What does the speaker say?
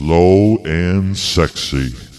slow and sexy.